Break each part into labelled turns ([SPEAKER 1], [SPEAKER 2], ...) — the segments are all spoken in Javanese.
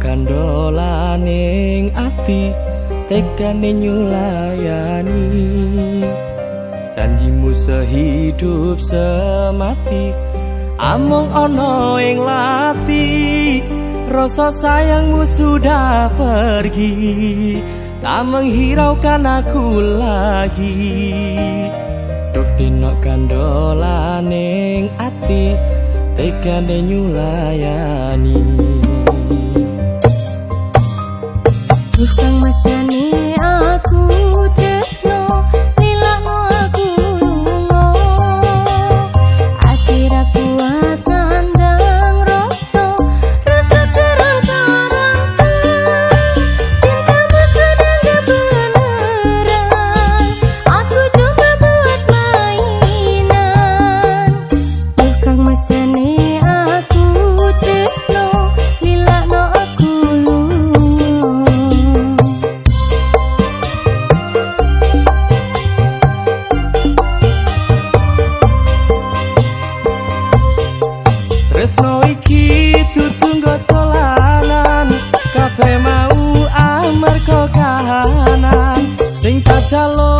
[SPEAKER 1] kandolaning ati tekane nyulayani. Janjimu sehidup semati among ono ing lati. Rasa sayangmu sudah pergi tak menghiraukan aku lagi. Duh dino kandolaning ati tekane nyulayani
[SPEAKER 2] buscan más Hello.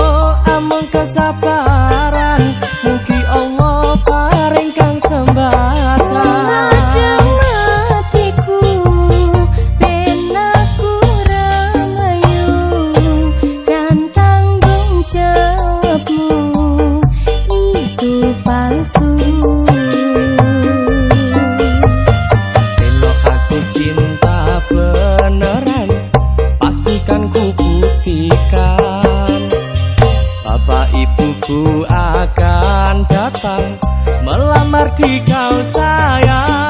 [SPEAKER 1] Akan datang melamar di kau sayang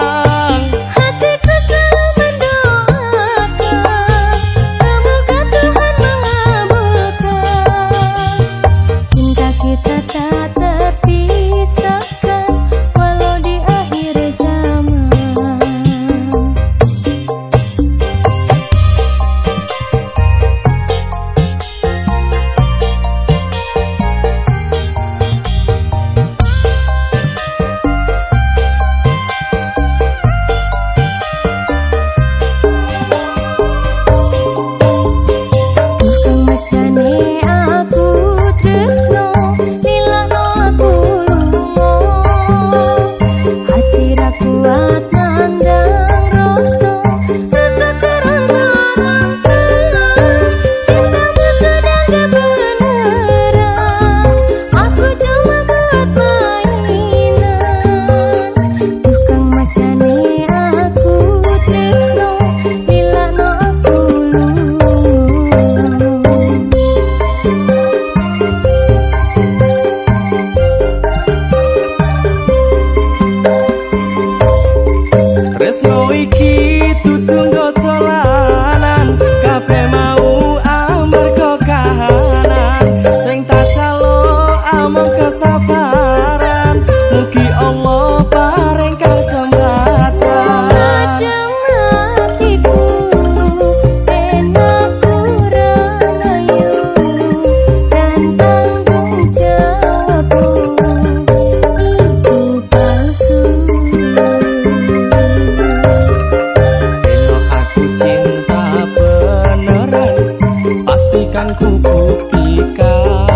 [SPEAKER 1] kubuktikan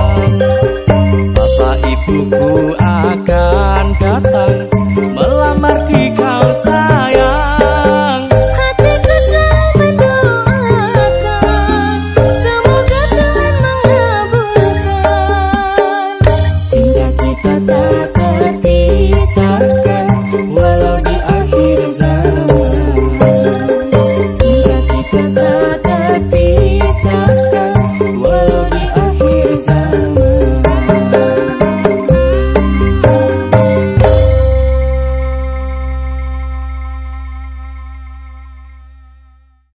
[SPEAKER 1] Bapak ibuku akan datang